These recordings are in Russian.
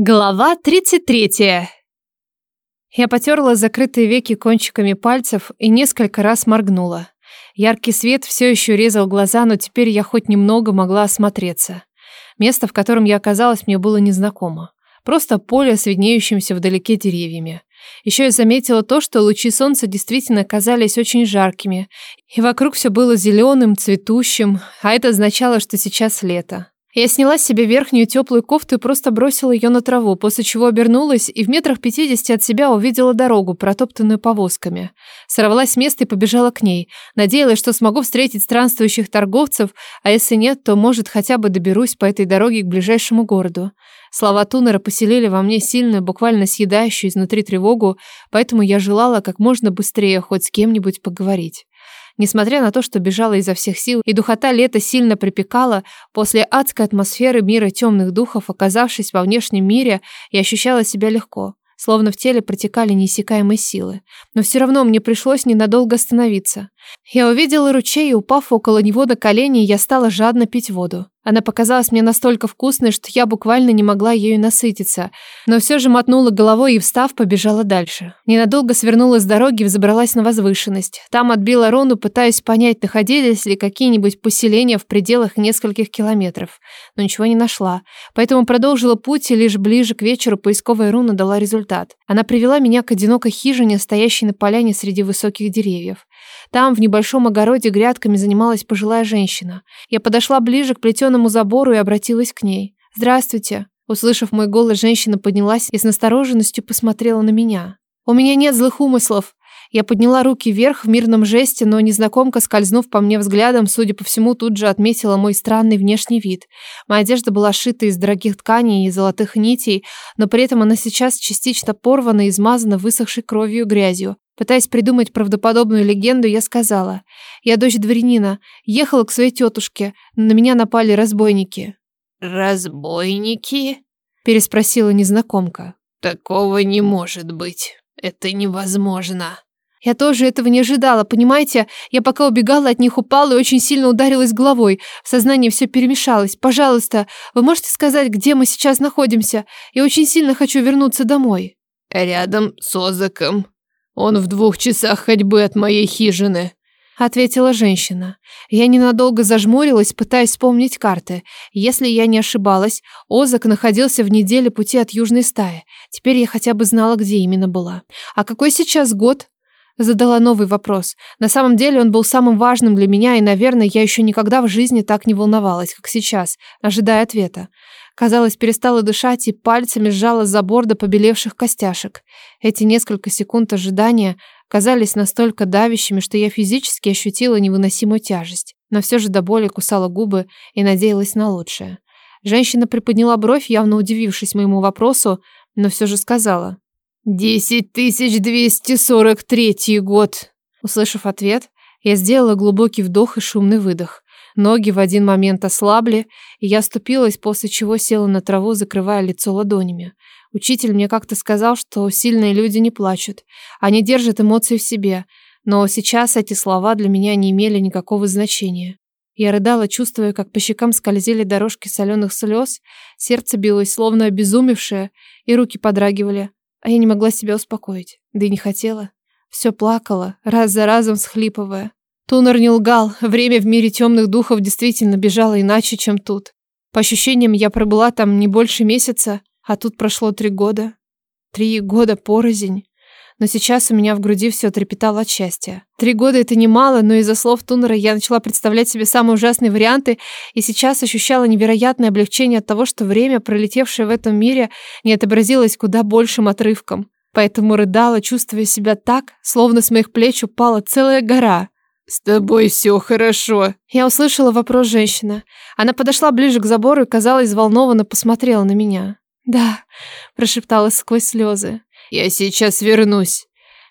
Глава 33. Я потерла закрытые веки кончиками пальцев и несколько раз моргнула. Яркий свет все еще резал глаза, но теперь я хоть немного могла осмотреться. Место, в котором я оказалась, мне было незнакомо. Просто поле с виднеющимся вдалеке деревьями. Еще я заметила то, что лучи солнца действительно казались очень жаркими, и вокруг все было зеленым, цветущим, а это означало, что сейчас лето. Я сняла себе верхнюю теплую кофту и просто бросила ее на траву, после чего обернулась и в метрах 50 от себя увидела дорогу, протоптанную повозками. Сорвалась с места и побежала к ней. Надеялась, что смогу встретить странствующих торговцев, а если нет, то, может, хотя бы доберусь по этой дороге к ближайшему городу. Слова Тунера поселили во мне сильную, буквально съедающую изнутри тревогу, поэтому я желала как можно быстрее хоть с кем-нибудь поговорить. Несмотря на то, что бежала изо всех сил, и духота лета сильно припекала, после адской атмосферы мира темных духов, оказавшись во внешнем мире, я ощущала себя легко, словно в теле протекали неиссякаемые силы. Но все равно мне пришлось ненадолго остановиться. Я увидела ручей, и упав около него на колени, я стала жадно пить воду. Она показалась мне настолько вкусной, что я буквально не могла ею насытиться, но все же мотнула головой и, встав, побежала дальше. Ненадолго свернула с дороги и взобралась на возвышенность. Там отбила Рону, пытаясь понять, находились ли какие-нибудь поселения в пределах нескольких километров, но ничего не нашла, поэтому продолжила путь и лишь ближе к вечеру поисковая руна дала результат. Она привела меня к одинокой хижине, стоящей на поляне среди высоких деревьев. Там, в небольшом огороде грядками занималась пожилая женщина. Я подошла ближе к плетеному забору и обратилась к ней. «Здравствуйте». Услышав мой голос, женщина поднялась и с настороженностью посмотрела на меня. «У меня нет злых умыслов». Я подняла руки вверх в мирном жесте, но незнакомка, скользнув по мне взглядом, судя по всему, тут же отметила мой странный внешний вид. Моя одежда была шита из дорогих тканей и золотых нитей, но при этом она сейчас частично порвана и измазана высохшей кровью и грязью. Пытаясь придумать правдоподобную легенду, я сказала. Я дочь дворянина, ехала к своей тетушке, но на меня напали разбойники. «Разбойники?» – переспросила незнакомка. «Такого не может быть. Это невозможно». Я тоже этого не ожидала, понимаете? Я пока убегала от них, упала и очень сильно ударилась головой. В сознании все перемешалось. Пожалуйста, вы можете сказать, где мы сейчас находимся? Я очень сильно хочу вернуться домой. Рядом с Озаком, он в двух часах ходьбы от моей хижины», — ответила женщина. Я ненадолго зажмурилась, пытаясь вспомнить карты. Если я не ошибалась, Озак находился в неделе пути от южной стаи. Теперь я хотя бы знала, где именно была. «А какой сейчас год?» Задала новый вопрос. На самом деле он был самым важным для меня, и, наверное, я еще никогда в жизни так не волновалась, как сейчас, ожидая ответа. Казалось, перестала дышать и пальцами сжала за борда побелевших костяшек. Эти несколько секунд ожидания казались настолько давящими, что я физически ощутила невыносимую тяжесть, но все же до боли кусала губы и надеялась на лучшее. Женщина приподняла бровь, явно удивившись моему вопросу, но все же сказала. «Десять тысяч двести сорок третий год!» Услышав ответ, я сделала глубокий вдох и шумный выдох. Ноги в один момент ослабли, и я ступилась, после чего села на траву, закрывая лицо ладонями. Учитель мне как-то сказал, что сильные люди не плачут, они держат эмоции в себе, но сейчас эти слова для меня не имели никакого значения. Я рыдала, чувствуя, как по щекам скользили дорожки соленых слез, сердце билось, словно обезумевшее, и руки подрагивали, а я не могла себя успокоить, да и не хотела. Все плакала, раз за разом схлипывая. Тунер не лгал, время в мире темных духов действительно бежало иначе, чем тут. По ощущениям, я пробыла там не больше месяца, а тут прошло три года. Три года порознь. Но сейчас у меня в груди все трепетало от счастья. Три года это немало, но из-за слов Тунера я начала представлять себе самые ужасные варианты и сейчас ощущала невероятное облегчение от того, что время, пролетевшее в этом мире, не отобразилось куда большим отрывком. Поэтому рыдала, чувствуя себя так, словно с моих плеч упала целая гора. «С тобой все хорошо!» Я услышала вопрос женщины. Она подошла ближе к забору и, казалось, взволнованно посмотрела на меня. «Да», – прошептала сквозь слезы. «Я сейчас вернусь!»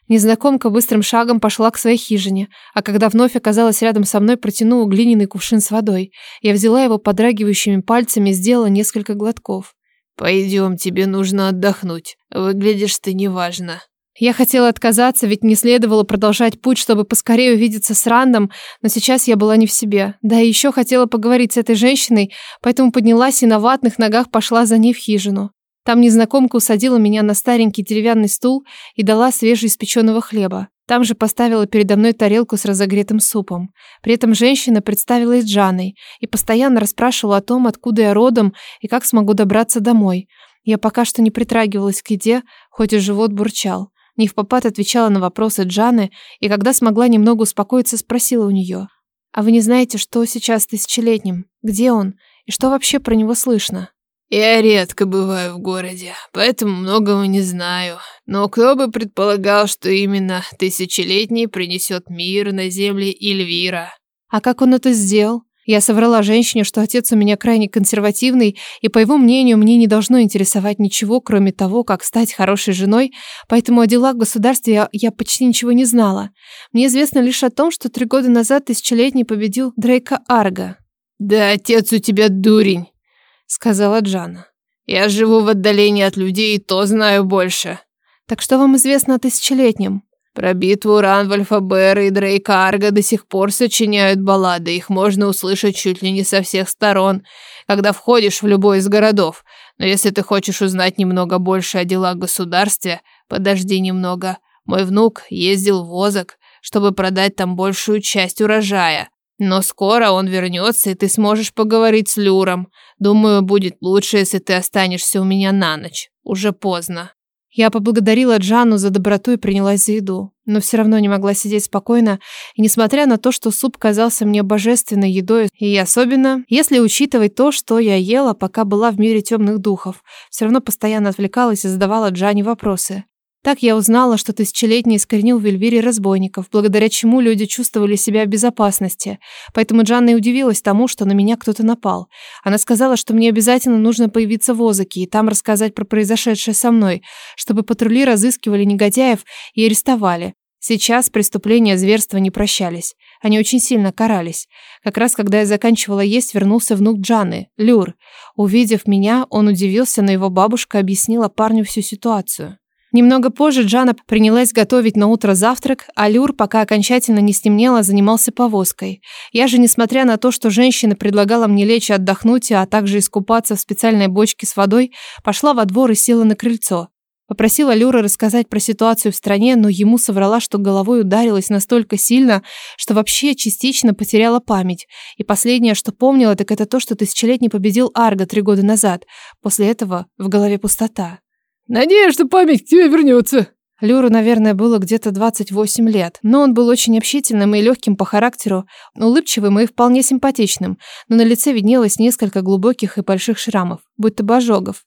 Незнакомка быстрым шагом пошла к своей хижине, а когда вновь оказалась рядом со мной, протянула глиняный кувшин с водой. Я взяла его подрагивающими пальцами и сделала несколько глотков. «Пойдем, тебе нужно отдохнуть. Выглядишь ты неважно». Я хотела отказаться, ведь не следовало продолжать путь, чтобы поскорее увидеться с Рандом, но сейчас я была не в себе. Да и еще хотела поговорить с этой женщиной, поэтому поднялась и на ватных ногах пошла за ней в хижину. Там незнакомка усадила меня на старенький деревянный стул и дала свежеиспеченного хлеба. Там же поставила передо мной тарелку с разогретым супом. При этом женщина представилась Джаной и постоянно расспрашивала о том, откуда я родом и как смогу добраться домой. Я пока что не притрагивалась к еде, хоть и живот бурчал. Невпопад отвечала на вопросы Джаны и, когда смогла немного успокоиться, спросила у нее. «А вы не знаете, что сейчас тысячелетним? Где он? И что вообще про него слышно?» «Я редко бываю в городе, поэтому многого не знаю. Но кто бы предполагал, что именно тысячелетний принесет мир на земле Эльвира?» «А как он это сделал?» Я соврала женщине, что отец у меня крайне консервативный, и по его мнению, мне не должно интересовать ничего, кроме того, как стать хорошей женой, поэтому о делах государства я, я почти ничего не знала. Мне известно лишь о том, что три года назад тысячелетний победил Дрейка Арга. «Да отец у тебя дурень», — сказала Джана. «Я живу в отдалении от людей и то знаю больше». «Так что вам известно о тысячелетнем?» Про битву Ранваль и Дрейк Арга до сих пор сочиняют баллады. Их можно услышать чуть ли не со всех сторон, когда входишь в любой из городов. Но если ты хочешь узнать немного больше о делах государства, подожди немного. Мой внук ездил в Озак, чтобы продать там большую часть урожая. Но скоро он вернется, и ты сможешь поговорить с Люром. Думаю, будет лучше, если ты останешься у меня на ночь. Уже поздно. Я поблагодарила Джану за доброту и принялась за еду, но все равно не могла сидеть спокойно, и несмотря на то, что суп казался мне божественной едой, и особенно, если учитывать то, что я ела, пока была в мире темных духов, все равно постоянно отвлекалась и задавала Джане вопросы. Так я узнала, что тысячелетние искоренил у Вельвири разбойников, благодаря чему люди чувствовали себя в безопасности. Поэтому Джанна и удивилась тому, что на меня кто-то напал. Она сказала, что мне обязательно нужно появиться в Озаке и там рассказать про произошедшее со мной, чтобы патрули разыскивали негодяев и арестовали. Сейчас преступления зверства не прощались. Они очень сильно карались. Как раз когда я заканчивала есть, вернулся внук Джаны, Люр. Увидев меня, он удивился, но его бабушка объяснила парню всю ситуацию. Немного позже Джана принялась готовить на утро завтрак, а Люр, пока окончательно не стемнело, занимался повозкой. Я же, несмотря на то, что женщина предлагала мне лечь и отдохнуть, а также искупаться в специальной бочке с водой, пошла во двор и села на крыльцо. Попросила Люра рассказать про ситуацию в стране, но ему соврала, что головой ударилась настолько сильно, что вообще частично потеряла память. И последнее, что помнила, так это то, что тысячелетний победил Арго три года назад. После этого в голове пустота. Надеюсь, что память к тебе вернется. Люру, наверное, было где-то 28 лет, но он был очень общительным и легким по характеру, улыбчивым и вполне симпатичным, но на лице виднелось несколько глубоких и больших шрамов, будто бы ожогов.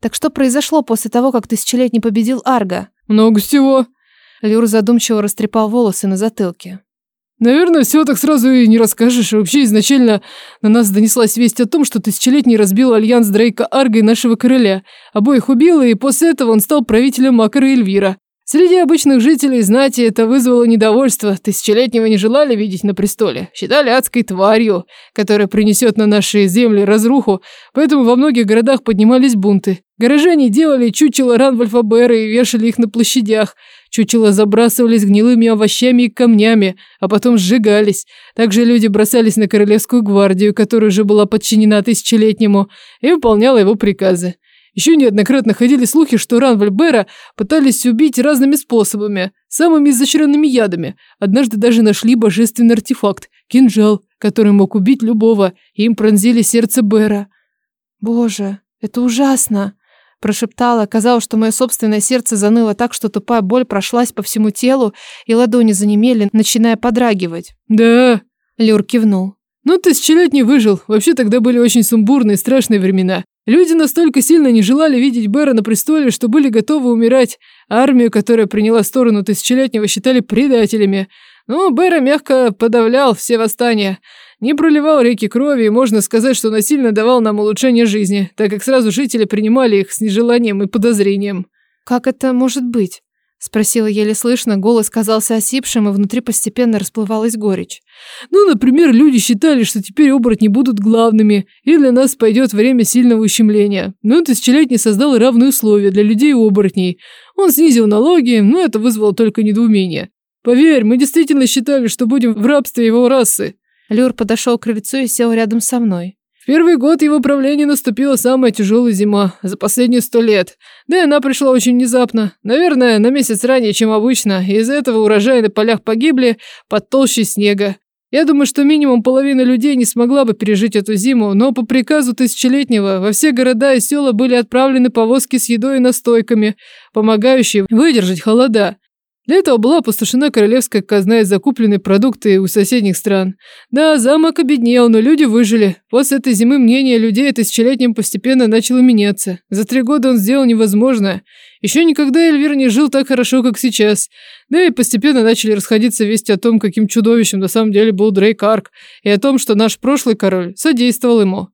Так что произошло после того, как тысячелетний победил Арга? Много всего. Люр задумчиво растрепал волосы на затылке. Наверное, все так сразу и не расскажешь. И Вообще, изначально на нас донеслась весть о том, что тысячелетний разбил альянс Дрейка Арга и нашего короля. Обоих убил, и после этого он стал правителем Макара и Эльвира. Среди обычных жителей знати это вызвало недовольство. Тысячелетнего не желали видеть на престоле. Считали адской тварью, которая принесет на наши земли разруху, поэтому во многих городах поднимались бунты. Горожане делали чучело ран Вальфабера и вешали их на площадях – Чучела забрасывались гнилыми овощами и камнями, а потом сжигались. Также люди бросались на Королевскую гвардию, которая уже была подчинена тысячелетнему, и выполняла его приказы. Еще неоднократно ходили слухи, что ран Ранвальбера пытались убить разными способами, самыми изощренными ядами. Однажды даже нашли божественный артефакт – кинжал, который мог убить любого, и им пронзили сердце Бера. «Боже, это ужасно!» Прошептала, казалось, что мое собственное сердце заныло так, что тупая боль прошлась по всему телу, и ладони занемели, начиная подрагивать. «Да!» — Люр кивнул. «Ну, тысячелет не выжил. Вообще тогда были очень сумбурные, страшные времена. Люди настолько сильно не желали видеть Бэра на престоле, что были готовы умирать. Армию, которая приняла сторону тысячелетнего, считали предателями. Ну, но Бэра мягко подавлял все восстания. Не проливал реки крови, и можно сказать, что насильно давал нам улучшение жизни, так как сразу жители принимали их с нежеланием и подозрением. «Как это может быть?» – спросила еле слышно, голос казался осипшим, и внутри постепенно расплывалась горечь. «Ну, например, люди считали, что теперь оборотни будут главными, и для нас пойдет время сильного ущемления. Но тысячелетний создал равные условия для людей и оборотней. Он снизил налоги, но это вызвало только недоумение. Поверь, мы действительно считали, что будем в рабстве его расы. Люр подошел к крыльцу и сел рядом со мной. В первый год его правления наступила самая тяжелая зима за последние сто лет. Да и она пришла очень внезапно. Наверное, на месяц ранее, чем обычно. Из-за этого урожаи на полях погибли под толщей снега. Я думаю, что минимум половина людей не смогла бы пережить эту зиму, но по приказу тысячелетнего во все города и села были отправлены повозки с едой и настойками, помогающие выдержать холода. Для этого была опустошена королевская казна и закуплены продукты у соседних стран. Да, замок обеднел, но люди выжили. После этой зимы мнение людей тысячелетним постепенно начало меняться. За три года он сделал невозможное. Еще никогда Эльвир не жил так хорошо, как сейчас. Да и постепенно начали расходиться вести о том, каким чудовищем на самом деле был Дрейк Арк, и о том, что наш прошлый король содействовал ему.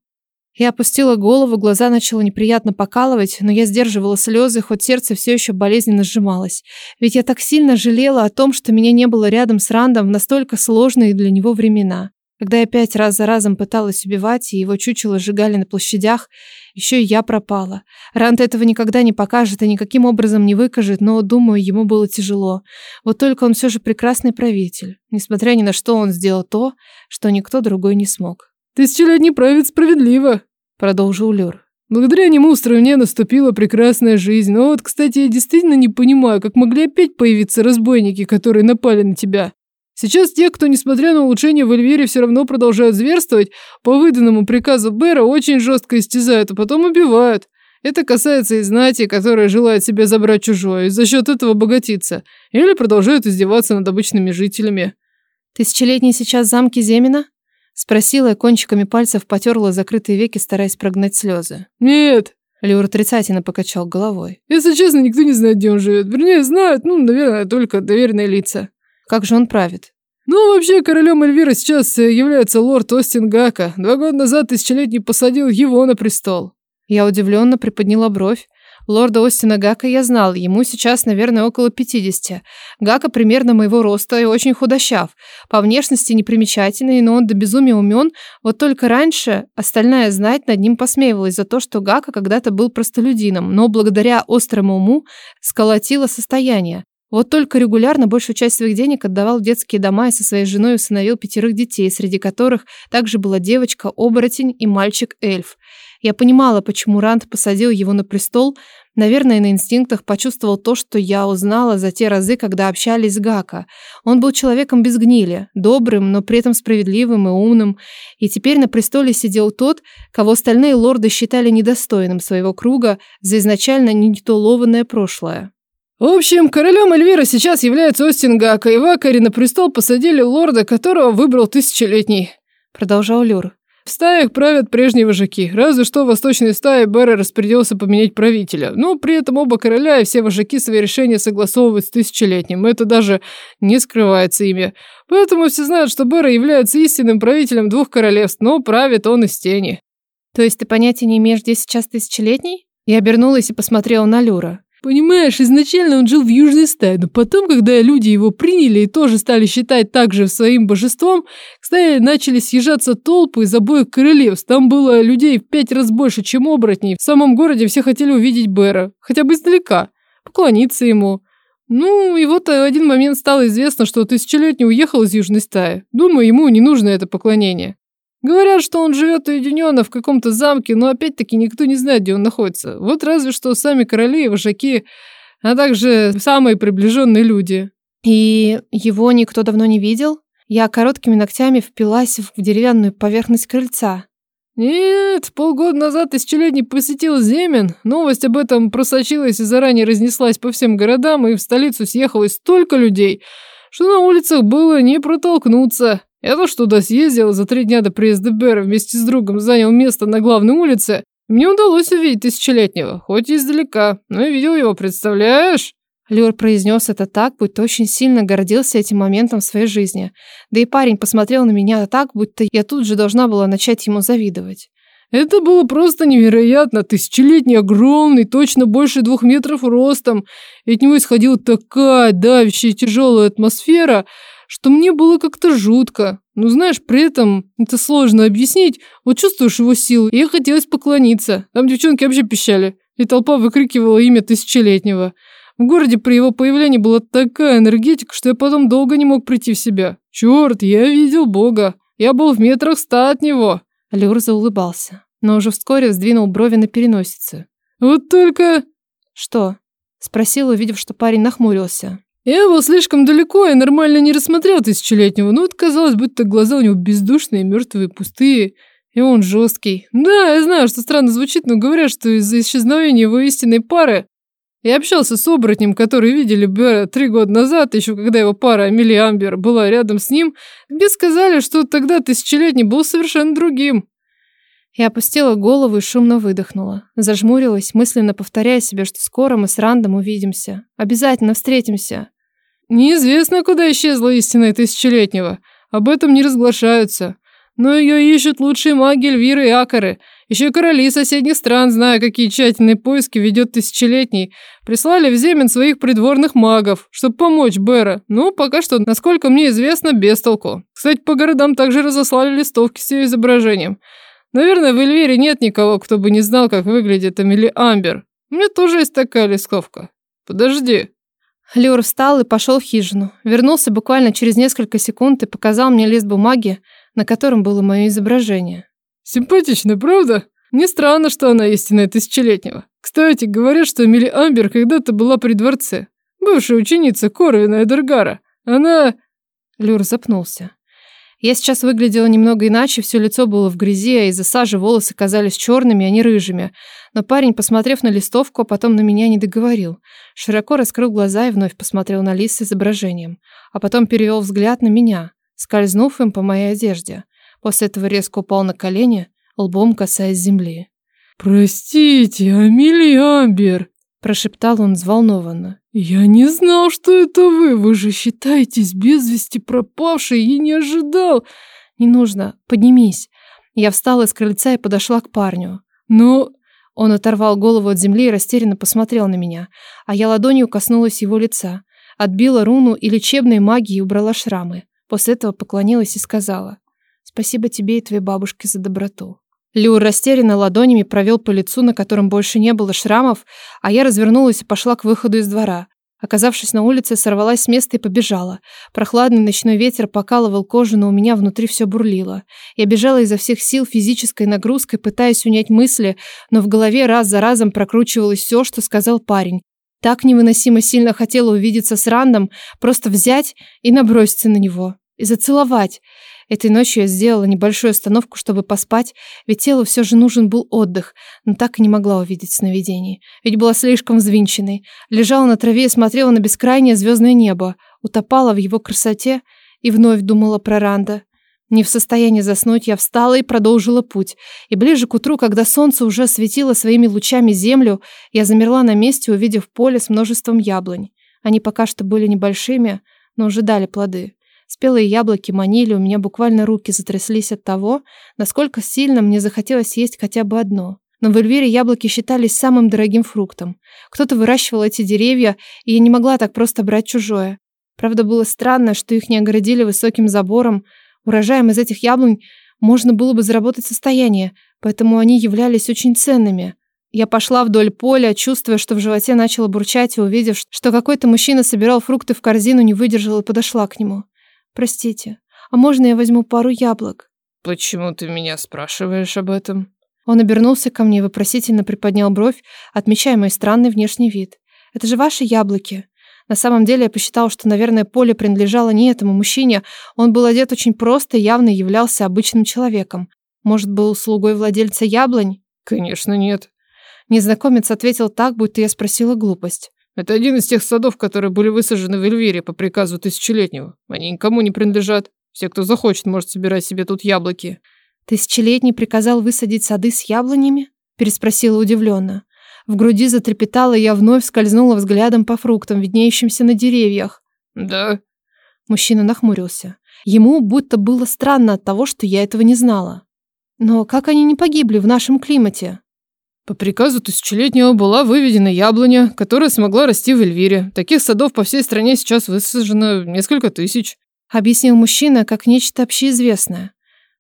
Я опустила голову, глаза начала неприятно покалывать, но я сдерживала слезы, хоть сердце все еще болезненно сжималось. Ведь я так сильно жалела о том, что меня не было рядом с Рандом в настолько сложные для него времена. Когда я пять раз за разом пыталась убивать, и его чучело сжигали на площадях, еще и я пропала. Ранд этого никогда не покажет и никаким образом не выкажет, но, думаю, ему было тяжело. Вот только он все же прекрасный правитель. Несмотря ни на что, он сделал то, что никто другой не смог. «Тысячелетний правит справедливо», — продолжил Лер. «Благодаря нему в стране наступила прекрасная жизнь. Но вот, кстати, я действительно не понимаю, как могли опять появиться разбойники, которые напали на тебя. Сейчас те, кто, несмотря на улучшение в Эльвире, все равно продолжают зверствовать, по выданному приказу Бэра очень жестко истязают, а потом убивают. Это касается и знати, которая желает себе забрать чужое и за счет этого богатиться. Или продолжают издеваться над обычными жителями. Тысячелетний сейчас замки Земина? Спросила и кончиками пальцев потерла закрытые веки, стараясь прогнать слезы. «Нет!» Леор отрицательно покачал головой. «Если честно, никто не знает, где он живет. Вернее, знают, ну, наверное, только доверенные лица». «Как же он правит?» «Ну, вообще, королем Эльвира сейчас э, является лорд Остин Гака. Два года назад тысячелетний посадил его на престол». Я удивленно приподняла бровь, Лорда Остина Гака я знал, ему сейчас, наверное, около 50. Гака примерно моего роста и очень худощав. По внешности непримечательный, но он до безумия умен. Вот только раньше остальная знать над ним посмеивалась за то, что Гака когда-то был простолюдином, но благодаря острому уму сколотила состояние. Вот только регулярно большую часть своих денег отдавал в детские дома и со своей женой усыновил пятерых детей, среди которых также была девочка-оборотень и мальчик-эльф. Я понимала, почему Ранд посадил его на престол, Наверное, на инстинктах почувствовал то, что я узнала за те разы, когда общались с Гака. Он был человеком без гнили, добрым, но при этом справедливым и умным. И теперь на престоле сидел тот, кого остальные лорды считали недостойным своего круга за изначально нетитулованное прошлое. В общем, королем Эльвира сейчас является Остин Гака. Ивакари на престол посадили лорда, которого выбрал тысячелетний. Продолжал Люр. В стаях правят прежние вожаки, разве что в восточной стае Берра распорядился поменять правителя. Но при этом оба короля и все вожаки свои решения согласовывают с тысячелетним, это даже не скрывается ими. Поэтому все знают, что Берра является истинным правителем двух королевств, но правит он из тени. То есть ты понятия не имеешь, где сейчас тысячелетний? Я обернулась и посмотрела на Люра. Понимаешь, изначально он жил в Южной стае, но потом, когда люди его приняли и тоже стали считать также своим божеством, кстати, начали съезжаться толпы из обоих королевств. Там было людей в пять раз больше, чем оборотней. В самом городе все хотели увидеть Бера, хотя бы издалека, поклониться ему. Ну, и вот в один момент стало известно, что тысячелетний уехал из Южной стаи. Думаю, ему не нужно это поклонение. Говорят, что он живет уединенно в каком-то замке, но опять-таки никто не знает, где он находится. Вот разве что сами короли и вожаки, а также самые приближенные люди. И его никто давно не видел? Я короткими ногтями впилась в деревянную поверхность крыльца. Нет, полгода назад тысячелетний посетил Земен. Новость об этом просочилась и заранее разнеслась по всем городам, и в столицу съехалось столько людей, что на улицах было не протолкнуться. Я то, что туда съездил за три дня до приезда Бера вместе с другом занял место на главной улице, мне удалось увидеть Тысячелетнего, хоть и издалека, но я видел его, представляешь?» Лёр произнес это так, будто очень сильно гордился этим моментом в своей жизни. Да и парень посмотрел на меня так, будто я тут же должна была начать ему завидовать. Это было просто невероятно. Тысячелетний, огромный, точно больше двух метров ростом. И от него исходила такая давящая тяжелая атмосфера, что мне было как-то жутко. Но знаешь, при этом это сложно объяснить. Вот чувствуешь его силу, и хотелось поклониться. Там девчонки вообще пищали, и толпа выкрикивала имя тысячелетнего. В городе при его появлении была такая энергетика, что я потом долго не мог прийти в себя. Черт, я видел Бога. Я был в метрах ста от него. Люр заулыбался, но уже вскоре сдвинул брови на переносице. Вот только... Что? Спросил, увидев, что парень нахмурился. Я был слишком далеко и нормально не рассмотрел тысячелетнего, но ну, вот казалось, будто глаза у него бездушные, мертвые, пустые, и он жесткий. Да, я знаю, что странно звучит, но говорят, что из-за исчезновения его истинной пары я общался с оборотнем, который видели Бера три года назад, еще когда его пара Амелия Амбер была рядом с ним, где сказали, что тогда тысячелетний был совершенно другим. Я опустила голову и шумно выдохнула. Зажмурилась, мысленно повторяя себе, что скоро мы с Рандом увидимся. Обязательно встретимся. Неизвестно, куда исчезла истина тысячелетнего. Об этом не разглашаются. Но ее ищут лучшие маги, львиры и акары. Еще короли соседних стран, зная, какие тщательные поиски ведет тысячелетний, прислали в Земен своих придворных магов, чтобы помочь Бэра. Но пока что, насколько мне известно, без толку. Кстати, по городам также разослали листовки с ее изображением. Наверное, в Эльвире нет никого, кто бы не знал, как выглядит Амели Амбер. У меня тоже есть такая листовка. Подожди, Леор встал и пошел в хижину. Вернулся буквально через несколько секунд и показал мне лист бумаги, на котором было мое изображение. «Симпатично, правда? Не странно, что она истинная тысячелетнего. Кстати, говорят, что Мили Амбер когда-то была при дворце. Бывшая ученица Корвина Эдергара. Она...» Люр запнулся. Я сейчас выглядела немного иначе, все лицо было в грязи, а из-за сажи волосы казались черными, а не рыжими. Но парень, посмотрев на листовку, а потом на меня не договорил. Широко раскрыл глаза и вновь посмотрел на лист с изображением. А потом перевел взгляд на меня, скользнув им по моей одежде. После этого резко упал на колени, лбом касаясь земли. «Простите, Амелия Амбер!» Прошептал он взволнованно. «Я не знал, что это вы! Вы же считаетесь без вести пропавшей и не ожидал!» «Не нужно! Поднимись!» Я встала из крыльца и подошла к парню. Ну, Он оторвал голову от земли и растерянно посмотрел на меня, а я ладонью коснулась его лица, отбила руну и лечебной магией убрала шрамы. После этого поклонилась и сказала «Спасибо тебе и твоей бабушке за доброту». Лю растерянно ладонями провел по лицу, на котором больше не было шрамов, а я развернулась и пошла к выходу из двора. Оказавшись на улице, сорвалась с места и побежала. Прохладный ночной ветер покалывал кожу, но у меня внутри все бурлило. Я бежала изо всех сил физической нагрузкой, пытаясь унять мысли, но в голове раз за разом прокручивалось все, что сказал парень. Так невыносимо сильно хотела увидеться с Рандом, просто взять и наброситься на него. И зацеловать. Этой ночью я сделала небольшую остановку, чтобы поспать, ведь телу все же нужен был отдых, но так и не могла увидеть сновидений. Ведь была слишком взвинченной. Лежала на траве и смотрела на бескрайнее звездное небо, утопала в его красоте и вновь думала про Ранда. Не в состоянии заснуть, я встала и продолжила путь. И ближе к утру, когда солнце уже светило своими лучами землю, я замерла на месте, увидев поле с множеством яблонь. Они пока что были небольшими, но уже дали плоды. Спелые яблоки манили у меня буквально руки затряслись от того, насколько сильно мне захотелось есть хотя бы одно. Но в Эльвире яблоки считались самым дорогим фруктом. Кто-то выращивал эти деревья, и я не могла так просто брать чужое. Правда, было странно, что их не огородили высоким забором. Урожаем из этих яблонь можно было бы заработать состояние, поэтому они являлись очень ценными. Я пошла вдоль поля, чувствуя, что в животе начало бурчать, и увидев, что какой-то мужчина собирал фрукты в корзину, не выдержала и подошла к нему. Простите, а можно я возьму пару яблок? Почему ты меня спрашиваешь об этом? Он обернулся ко мне, вопросительно приподнял бровь, отмечая мой странный внешний вид. Это же ваши яблоки. На самом деле я посчитал, что, наверное, поле принадлежало не этому мужчине. Он был одет очень просто и явно являлся обычным человеком. Может, был слугой владельца яблонь? Конечно, нет. Незнакомец ответил так, будто я спросила глупость. Это один из тех садов, которые были высажены в Эльвире по приказу Тысячелетнего. Они никому не принадлежат. Все, кто захочет, может собирать себе тут яблоки». «Тысячелетний приказал высадить сады с яблонями?» – переспросила удивленно. В груди затрепетала, я вновь скользнула взглядом по фруктам, виднеющимся на деревьях. «Да». Мужчина нахмурился. Ему будто было странно от того, что я этого не знала. «Но как они не погибли в нашем климате?» По приказу тысячелетнего была выведена яблоня, которая смогла расти в Эльвире. Таких садов по всей стране сейчас высажено несколько тысяч. Объяснил мужчина как нечто общеизвестное.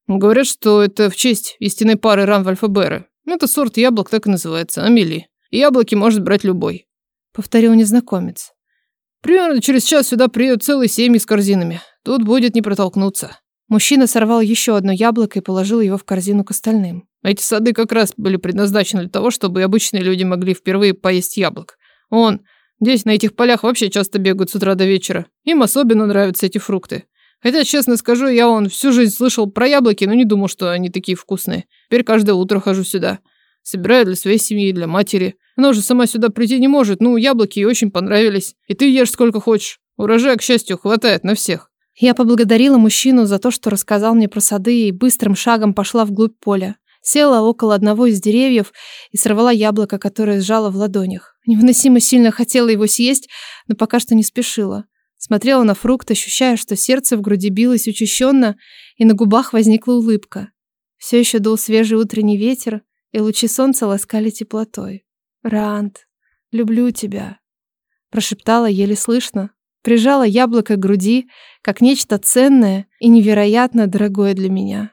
Говорят, что это в честь истинной пары Ранвальфа Бера. Это сорт яблок так и называется, Амели. Яблоки может брать любой. Повторил незнакомец. Примерно через час сюда приедут целые семьи с корзинами. Тут будет не протолкнуться. Мужчина сорвал еще одно яблоко и положил его в корзину к остальным. Эти сады как раз были предназначены для того, чтобы обычные люди могли впервые поесть яблок. Он, здесь на этих полях вообще часто бегают с утра до вечера. Им особенно нравятся эти фрукты. Хотя, честно скажу, я он всю жизнь слышал про яблоки, но не думал, что они такие вкусные. Теперь каждое утро хожу сюда. Собираю для своей семьи, для матери. Она уже сама сюда прийти не может. Ну, яблоки ей очень понравились. И ты ешь сколько хочешь. Урожая, к счастью, хватает на всех. Я поблагодарила мужчину за то, что рассказал мне про сады и быстрым шагом пошла вглубь поля села около одного из деревьев и сорвала яблоко, которое сжала в ладонях. Невыносимо сильно хотела его съесть, но пока что не спешила. Смотрела на фрукт, ощущая, что сердце в груди билось учащенно, и на губах возникла улыбка. Все еще дул свежий утренний ветер, и лучи солнца ласкали теплотой. «Рант, люблю тебя», — прошептала еле слышно, прижала яблоко к груди, как нечто ценное и невероятно дорогое для меня.